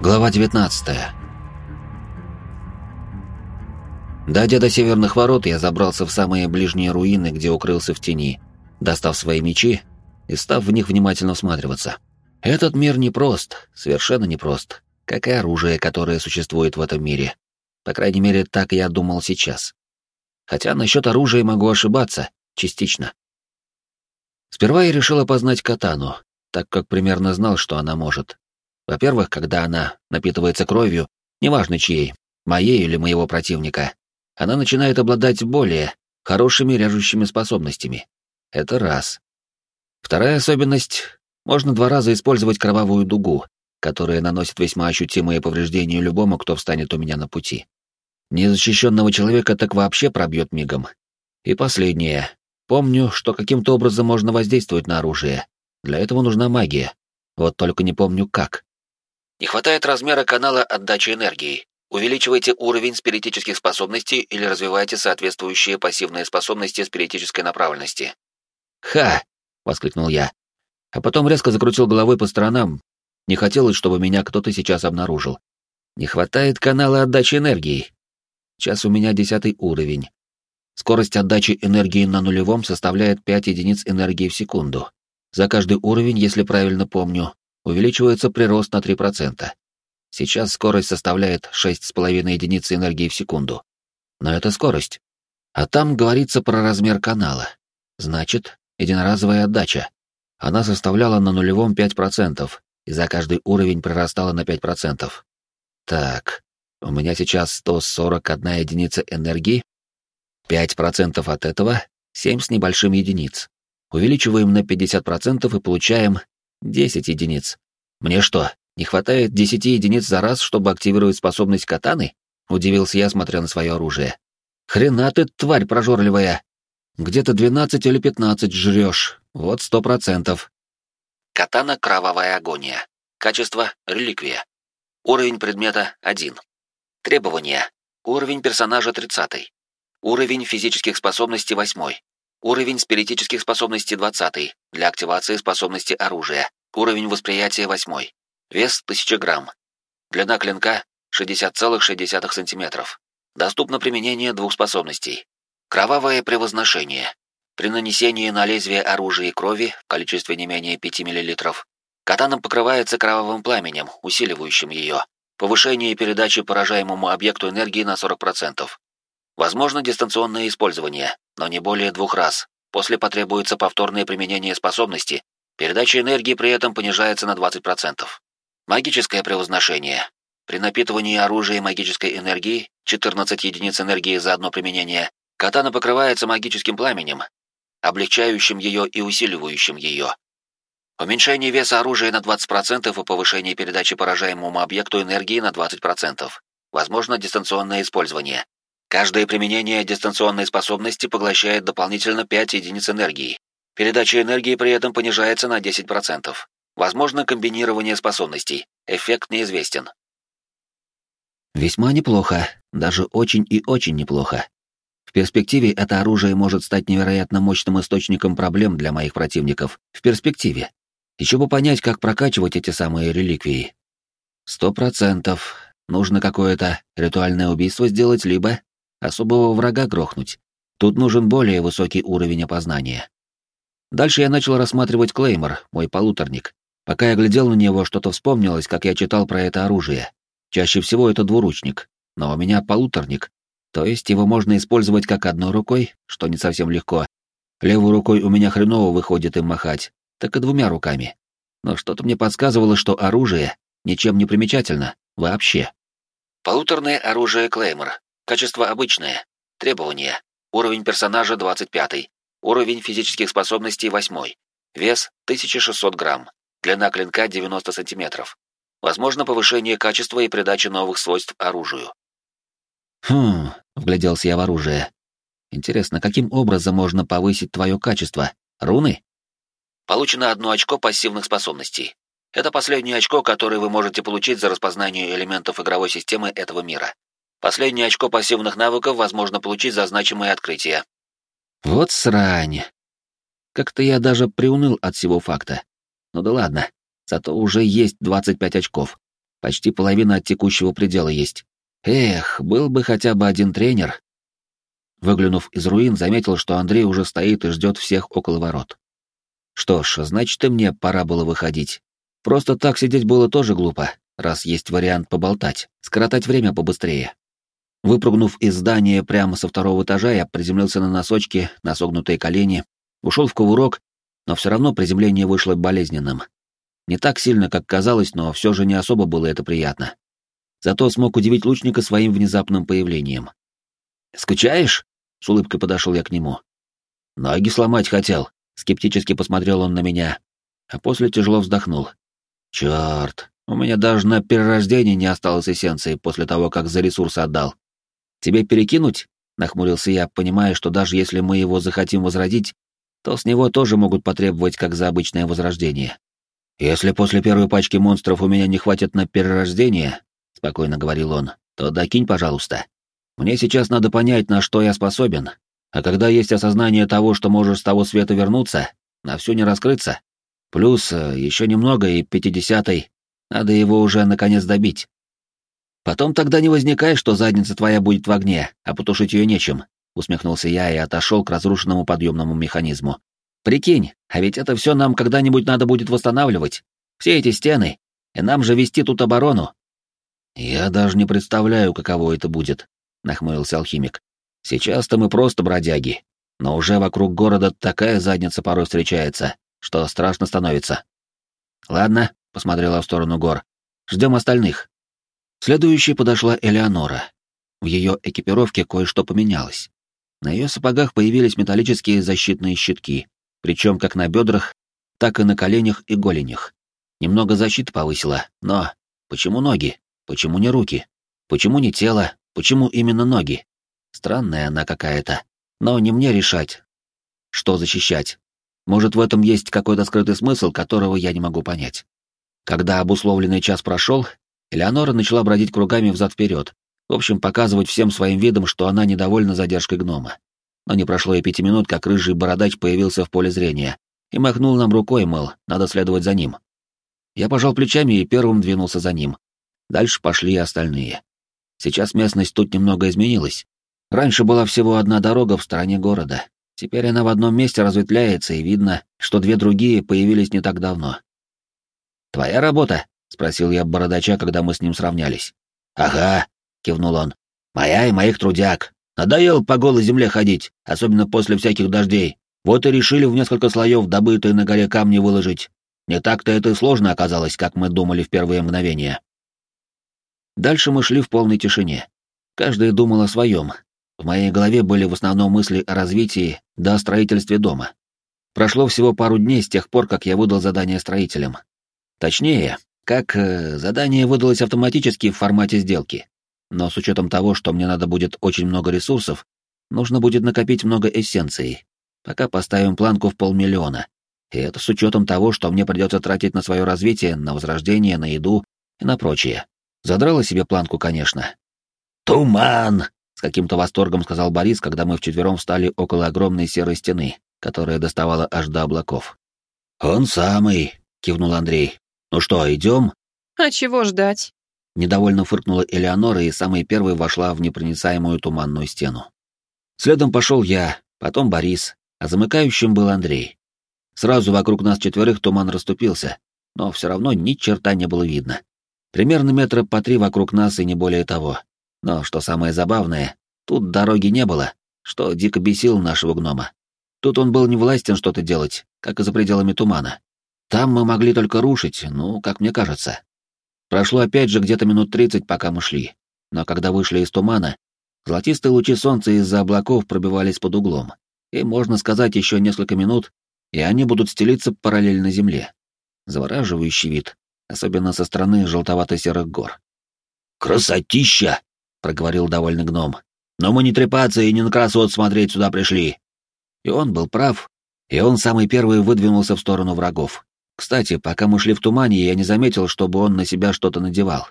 Глава 19 Дойдя до северных ворот, я забрался в самые ближние руины, где укрылся в тени, достав свои мечи и став в них внимательно всматриваться. Этот мир непрост, совершенно непрост, как и оружие, которое существует в этом мире. По крайней мере, так я думал сейчас. Хотя насчет оружия могу ошибаться, частично. Сперва я решил опознать катану, так как примерно знал, что она может. Во-первых, когда она напитывается кровью, неважно чьей, моей или моего противника, она начинает обладать более хорошими режущими способностями. Это раз. Вторая особенность — можно два раза использовать кровавую дугу, которая наносит весьма ощутимые повреждения любому, кто встанет у меня на пути. Незащищенного человека так вообще пробьет мигом. И последнее. Помню, что каким-то образом можно воздействовать на оружие. Для этого нужна магия. Вот только не помню как. Не хватает размера канала отдачи энергии. Увеличивайте уровень спиритических способностей или развивайте соответствующие пассивные способности спиритической направленности. «Ха!» — воскликнул я. А потом резко закрутил головой по сторонам. Не хотелось, чтобы меня кто-то сейчас обнаружил. Не хватает канала отдачи энергии. Сейчас у меня десятый уровень. Скорость отдачи энергии на нулевом составляет 5 единиц энергии в секунду. За каждый уровень, если правильно помню, увеличивается прирост на 3%. Сейчас скорость составляет 6,5 единиц энергии в секунду. Но это скорость. А там говорится про размер канала. Значит, единоразовая отдача. Она составляла на нулевом 5%, и за каждый уровень прирастала на 5%. Так, у меня сейчас 141 единица энергии. 5% от этого — 7 с небольшим единиц. Увеличиваем на 50% и получаем 10 единиц. Мне что, не хватает 10 единиц за раз, чтобы активировать способность катаны? Удивился я, смотря на свое оружие. Хрена ты, тварь прожорливая! Где-то 12 или 15 жрешь, вот сто процентов. Катана Кровавая Агония. Качество — реликвия. Уровень предмета — 1. Требования. Уровень персонажа 30. Уровень физических способностей 8. Уровень спиритических способностей 20 для активации способности оружия. Уровень восприятия 8. Вес 1000 грамм. Длина клинка 60,6 см. Доступно применение двух способностей. Кровавое превозношение. При нанесении на лезвие оружия и крови в количестве не менее 5 мл катана покрывается кровавым пламенем, усиливающим ее. Повышение передачи поражаемому объекту энергии на 40%. Возможно дистанционное использование, но не более двух раз. После потребуется повторное применение способности. Передача энергии при этом понижается на 20%. Магическое превозношение. При напитывании оружия магической энергии, 14 единиц энергии за одно применение, катана покрывается магическим пламенем, облегчающим ее и усиливающим ее. Уменьшение веса оружия на 20% и повышение передачи поражаемому объекту энергии на 20%. Возможно дистанционное использование. Каждое применение дистанционной способности поглощает дополнительно 5 единиц энергии. Передача энергии при этом понижается на 10%. Возможно комбинирование способностей. Эффект неизвестен. Весьма неплохо, даже очень и очень неплохо. В перспективе это оружие может стать невероятно мощным источником проблем для моих противников. В перспективе. Еще бы понять, как прокачивать эти самые реликвии. Сто процентов. Нужно какое-то ритуальное убийство сделать, либо особого врага грохнуть. Тут нужен более высокий уровень опознания. Дальше я начал рассматривать Клеймор, мой полуторник. Пока я глядел на него, что-то вспомнилось, как я читал про это оружие. Чаще всего это двуручник, но у меня полуторник, то есть его можно использовать как одной рукой, что не совсем легко. Левой рукой у меня хреново выходит им махать, так и двумя руками. Но что-то мне подсказывало, что оружие ничем не примечательно, вообще. Полуторное оружие Клеймор. Качество обычное. Требования. Уровень персонажа 25. Уровень физических способностей 8. Вес 1600 грамм. Длина клинка 90 сантиметров. Возможно повышение качества и придача новых свойств оружию. Хм, вгляделся я в оружие. Интересно, каким образом можно повысить твое качество? Руны? Получено одно очко пассивных способностей. Это последнее очко, которое вы можете получить за распознание элементов игровой системы этого мира. Последнее очко пассивных навыков возможно получить за значимые открытия. Вот срань. Как-то я даже приуныл от всего факта. Ну да ладно, зато уже есть 25 очков. Почти половина от текущего предела есть. Эх, был бы хотя бы один тренер. Выглянув из руин, заметил, что Андрей уже стоит и ждет всех около ворот. Что ж, значит, и мне пора было выходить. Просто так сидеть было тоже глупо, раз есть вариант поболтать, скоротать время побыстрее. Выпрыгнув из здания прямо со второго этажа, я приземлился на носочки, на согнутые колени, ушел в кувырок, но все равно приземление вышло болезненным. Не так сильно, как казалось, но все же не особо было это приятно. Зато смог удивить лучника своим внезапным появлением. «Скучаешь?» — с улыбкой подошел я к нему. «Ноги сломать хотел», — скептически посмотрел он на меня, а после тяжело вздохнул. «Черт, у меня даже на перерождение не осталось эссенции после того, как за ресурсы отдал. Тебе перекинуть?» — нахмурился я, понимая, что даже если мы его захотим возродить, то с него тоже могут потребовать как за обычное возрождение. «Если после первой пачки монстров у меня не хватит на перерождение, — спокойно говорил он, — то докинь, пожалуйста. Мне сейчас надо понять, на что я способен, а когда есть осознание того, что можешь с того света вернуться, на всю не раскрыться. Плюс э, еще немного и пятидесятый, надо его уже наконец добить. Потом тогда не возникай, что задница твоя будет в огне, а потушить ее нечем, усмехнулся я и отошел к разрушенному подъемному механизму. Прикинь, а ведь это все нам когда-нибудь надо будет восстанавливать. Все эти стены, и нам же вести тут оборону. Я даже не представляю, каково это будет, нахмурился алхимик. Сейчас-то мы просто бродяги, но уже вокруг города такая задница порой встречается, что страшно становится. Ладно, посмотрела в сторону гор. Ждем остальных. Следующей подошла Элеонора. В ее экипировке кое-что поменялось. На ее сапогах появились металлические защитные щитки, причем как на бедрах, так и на коленях и голенях. Немного защиты повысила, но почему ноги? Почему не руки? Почему не тело? Почему именно ноги? Странная она какая-то. Но не мне решать, что защищать. Может, в этом есть какой-то скрытый смысл, которого я не могу понять. Когда обусловленный час прошел, Элеонора начала бродить кругами взад-вперед, в общем, показывать всем своим видом, что она недовольна задержкой гнома. Но не прошло и пяти минут, как рыжий бородач появился в поле зрения и махнул нам рукой, мол, надо следовать за ним. Я пожал плечами и первым двинулся за ним. Дальше пошли и остальные. Сейчас местность тут немного изменилась. Раньше была всего одна дорога в стороне города. Теперь она в одном месте разветвляется, и видно, что две другие появились не так давно. «Твоя работа?» Спросил я бородача, когда мы с ним сравнялись. Ага, кивнул он. Моя и моих трудяг. Надоело по голой земле ходить, особенно после всяких дождей. Вот и решили в несколько слоев добытые на горе камни выложить. Не так-то это и сложно оказалось, как мы думали в первые мгновения. Дальше мы шли в полной тишине. Каждый думал о своем. В моей голове были в основном мысли о развитии да о строительстве дома. Прошло всего пару дней с тех пор, как я выдал задание строителям. Точнее, как э, задание выдалось автоматически в формате сделки. Но с учетом того, что мне надо будет очень много ресурсов, нужно будет накопить много эссенций. Пока поставим планку в полмиллиона. И это с учетом того, что мне придется тратить на свое развитие, на возрождение, на еду и на прочее. Задрала себе планку, конечно. «Туман!» — с каким-то восторгом сказал Борис, когда мы вчетвером встали около огромной серой стены, которая доставала аж до облаков. «Он самый!» — кивнул Андрей. «Ну что, идем?» «А чего ждать?» Недовольно фыркнула Элеонора и самой первой вошла в непроницаемую туманную стену. Следом пошел я, потом Борис, а замыкающим был Андрей. Сразу вокруг нас четверых туман расступился, но все равно ни черта не было видно. Примерно метра по три вокруг нас и не более того. Но что самое забавное, тут дороги не было, что дико бесил нашего гнома. Тут он был не властен что-то делать, как и за пределами тумана. Там мы могли только рушить, ну, как мне кажется. Прошло опять же где-то минут тридцать, пока мы шли. Но когда вышли из тумана, золотистые лучи солнца из-за облаков пробивались под углом. И, можно сказать, еще несколько минут, и они будут стелиться параллельно земле. Завораживающий вид, особенно со стороны желтовато-серых гор. «Красотища!» — проговорил довольный гном. «Но мы не трепаться и не на красот смотреть сюда пришли». И он был прав, и он самый первый выдвинулся в сторону врагов. Кстати, пока мы шли в тумане, я не заметил, чтобы он на себя что-то надевал.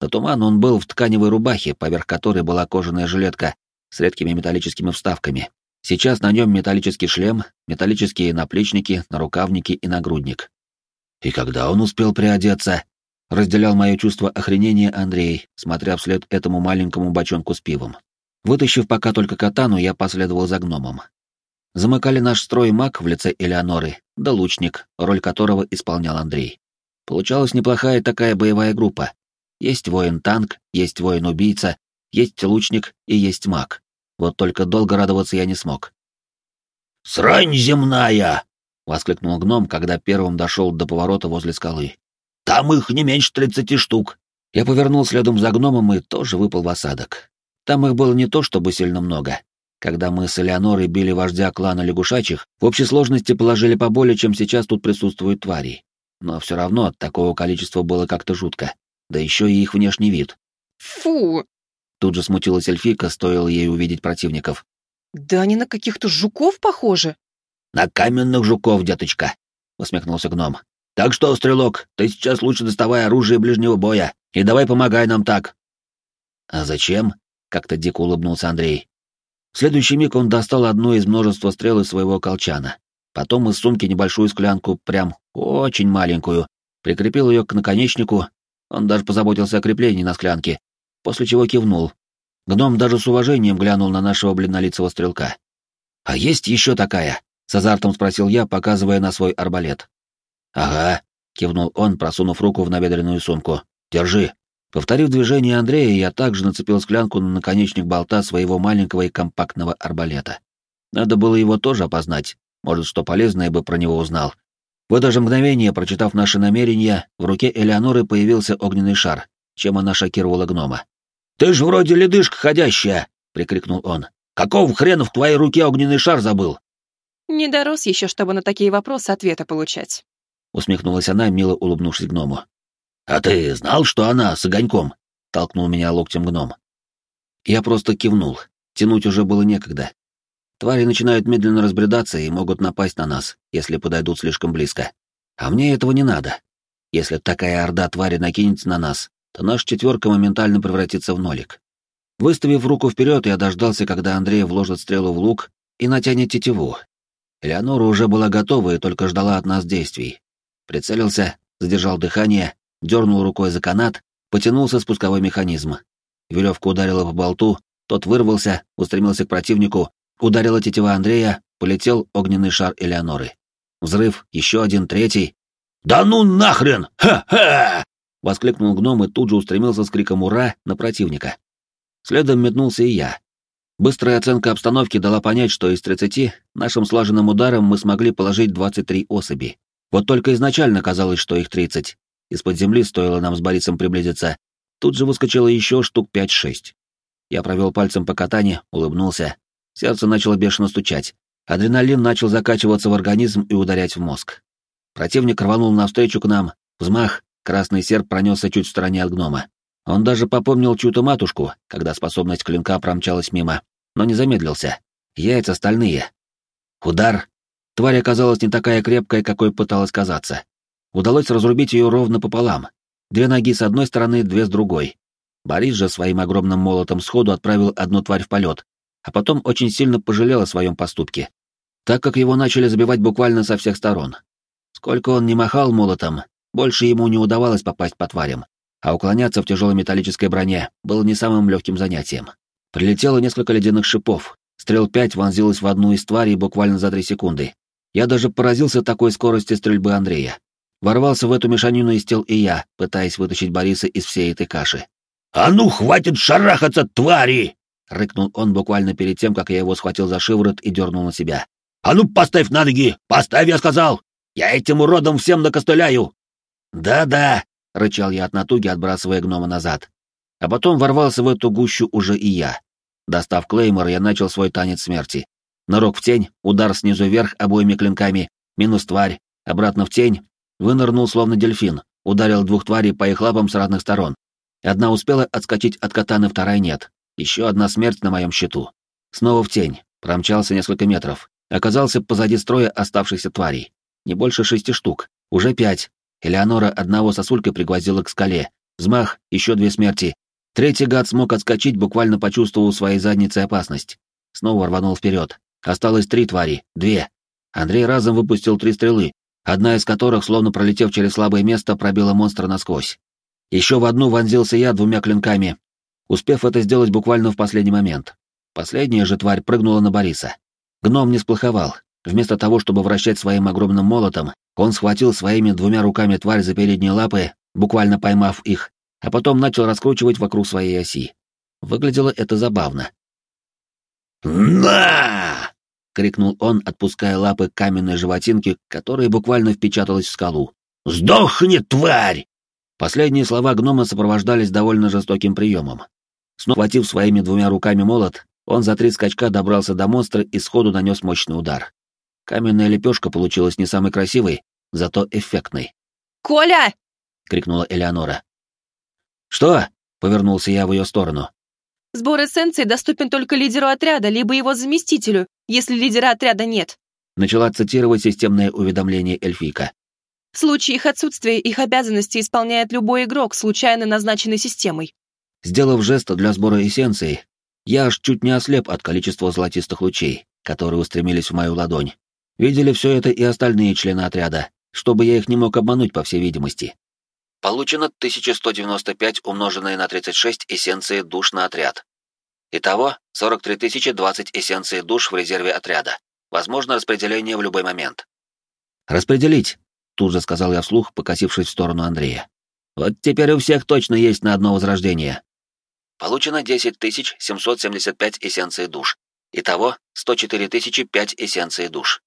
На туман он был в тканевой рубахе, поверх которой была кожаная жилетка с редкими металлическими вставками. Сейчас на нем металлический шлем, металлические наплечники, нарукавники и нагрудник. И когда он успел приодеться? разделял мое чувство охренения Андрей, смотря вслед этому маленькому бочонку с пивом. Вытащив пока только катану, я последовал за гномом. Замыкали наш строй маг в лице Элеоноры, да лучник, роль которого исполнял Андрей. Получалась неплохая такая боевая группа. Есть воин-танк, есть воин-убийца, есть лучник и есть маг. Вот только долго радоваться я не смог. «Срань земная!» — воскликнул гном, когда первым дошел до поворота возле скалы. «Там их не меньше тридцати штук!» Я повернул следом за гномом и тоже выпал в осадок. Там их было не то чтобы сильно много. Когда мы с Элеонорой били вождя клана лягушачьих, в общей сложности положили поболее, чем сейчас тут присутствуют твари. Но все равно от такого количества было как-то жутко. Да еще и их внешний вид. «Фу!» Тут же смутилась эльфика, стоило ей увидеть противников. «Да они на каких-то жуков похожи!» «На каменных жуков, деточка!» — усмехнулся гном. «Так что, стрелок, ты сейчас лучше доставай оружие ближнего боя и давай помогай нам так!» «А зачем?» — как-то дико улыбнулся Андрей. В следующий миг он достал одну из множества стрел из своего колчана. Потом из сумки небольшую склянку, прям очень маленькую, прикрепил ее к наконечнику, он даже позаботился о креплении на склянке, после чего кивнул. Гном даже с уважением глянул на нашего бледнолицего стрелка. «А есть еще такая?» — с азартом спросил я, показывая на свой арбалет. «Ага», — кивнул он, просунув руку в набедренную сумку. «Держи». Повторив движение Андрея, я также нацепил склянку на наконечник болта своего маленького и компактного арбалета. Надо было его тоже опознать, может, что полезное бы про него узнал. В это же мгновение, прочитав наши намерения, в руке Элеоноры появился огненный шар, чем она шокировала гнома. «Ты ж вроде ледышка ходящая!» — прикрикнул он. «Какого хрена в твоей руке огненный шар забыл?» «Не дорос еще, чтобы на такие вопросы ответы получать», — усмехнулась она, мило улыбнувшись гному. «А ты знал, что она с огоньком?» — толкнул меня локтем гном. Я просто кивнул. Тянуть уже было некогда. Твари начинают медленно разбредаться и могут напасть на нас, если подойдут слишком близко. А мне этого не надо. Если такая орда твари накинется на нас, то наша четверка моментально превратится в нолик. Выставив руку вперед, я дождался, когда Андрей вложит стрелу в лук и натянет тетиву. Элеонора уже была готова и только ждала от нас действий. Прицелился, задержал дыхание, дернул рукой за канат, потянулся спусковой механизм. Веревка ударила по болту, тот вырвался, устремился к противнику, ударила тетива Андрея, полетел огненный шар Элеоноры. Взрыв, еще один, третий. «Да ну нахрен! Ха-ха!» — воскликнул гном и тут же устремился с криком «Ура!» на противника. Следом метнулся и я. Быстрая оценка обстановки дала понять, что из 30 нашим слаженным ударом мы смогли положить 23 особи. Вот только изначально казалось, что их 30. Из-под земли стоило нам с Борисом приблизиться. Тут же выскочило еще штук 5-6. Я провел пальцем по катане, улыбнулся. Сердце начало бешено стучать. Адреналин начал закачиваться в организм и ударять в мозг. Противник рванул навстречу к нам. Взмах, красный серп пронесся чуть в стороне от гнома. Он даже попомнил чью-то матушку, когда способность клинка промчалась мимо, но не замедлился. Яйца стальные. Удар. Тварь оказалась не такая крепкая, какой пыталась казаться. Удалось разрубить ее ровно пополам. Две ноги с одной стороны, две с другой. Борис же своим огромным молотом сходу отправил одну тварь в полет, а потом очень сильно пожалел о своем поступке, так как его начали забивать буквально со всех сторон. Сколько он не махал молотом, больше ему не удавалось попасть по тварям, а уклоняться в тяжелой металлической броне было не самым легким занятием. Прилетело несколько ледяных шипов, стрел пять вонзилась в одну из тварей буквально за три секунды. Я даже поразился такой скорости стрельбы Андрея. Ворвался в эту мешанину из тел и я, пытаясь вытащить Бориса из всей этой каши. «А ну, хватит шарахаться, твари!» — рыкнул он буквально перед тем, как я его схватил за шиворот и дернул на себя. «А ну, поставь на ноги! Поставь, я сказал! Я этим уродом всем накостыляю!» «Да-да!» — рычал я от натуги, отбрасывая гнома назад. А потом ворвался в эту гущу уже и я. Достав клеймор, я начал свой танец смерти. Нырок в тень, удар снизу вверх обоими клинками, минус тварь, обратно в тень, Вынырнул, словно дельфин, ударил двух тварей по их лапам с разных сторон. Одна успела отскочить от катаны, вторая нет. Еще одна смерть на моем счету. Снова в тень, промчался несколько метров. Оказался позади строя оставшихся тварей. Не больше шести штук, уже пять. Элеонора одного сосулькой пригвоздила к скале. Взмах, еще две смерти. Третий гад смог отскочить, буквально почувствовал своей задницей опасность. Снова рванул вперед. Осталось три твари, две. Андрей разом выпустил три стрелы, одна из которых, словно пролетев через слабое место, пробила монстра насквозь. Еще в одну вонзился я двумя клинками, успев это сделать буквально в последний момент. Последняя же тварь прыгнула на Бориса. Гном не сплоховал. Вместо того, чтобы вращать своим огромным молотом, он схватил своими двумя руками тварь за передние лапы, буквально поймав их, а потом начал раскручивать вокруг своей оси. Выглядело это забавно. «На!» — крикнул он, отпуская лапы каменной животинки, которая буквально впечаталась в скалу. «Сдохни, тварь!» Последние слова гнома сопровождались довольно жестоким приемом. Снова хватив своими двумя руками молот, он за три скачка добрался до монстра и сходу нанес мощный удар. Каменная лепешка получилась не самой красивой, зато эффектной. «Коля!» — крикнула Элеонора. «Что?» — повернулся я в ее сторону. «Сбор эссенции доступен только лидеру отряда, либо его заместителю, если лидера отряда нет». Начала цитировать системное уведомление эльфийка. В случае их отсутствия их обязанности исполняет любой игрок, случайно назначенной системой. Сделав жест для сбора эссенции, я аж чуть не ослеп от количества золотистых лучей, которые устремились в мою ладонь. Видели все это и остальные члены отряда, чтобы я их не мог обмануть, по всей видимости. Получено 1195 умноженное на 36 эссенции душ на отряд. Итого 43 020 эссенции душ в резерве отряда. Возможно распределение в любой момент. «Распределить», — тут же сказал я вслух, покосившись в сторону Андрея. «Вот теперь у всех точно есть на одно возрождение». Получено 10 775 эссенций душ. Итого 104 005 эссенций душ.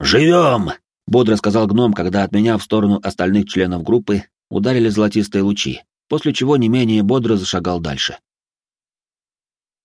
«Живем!» — бодро сказал гном, когда от меня в сторону остальных членов группы ударили золотистые лучи, после чего не менее бодро зашагал дальше.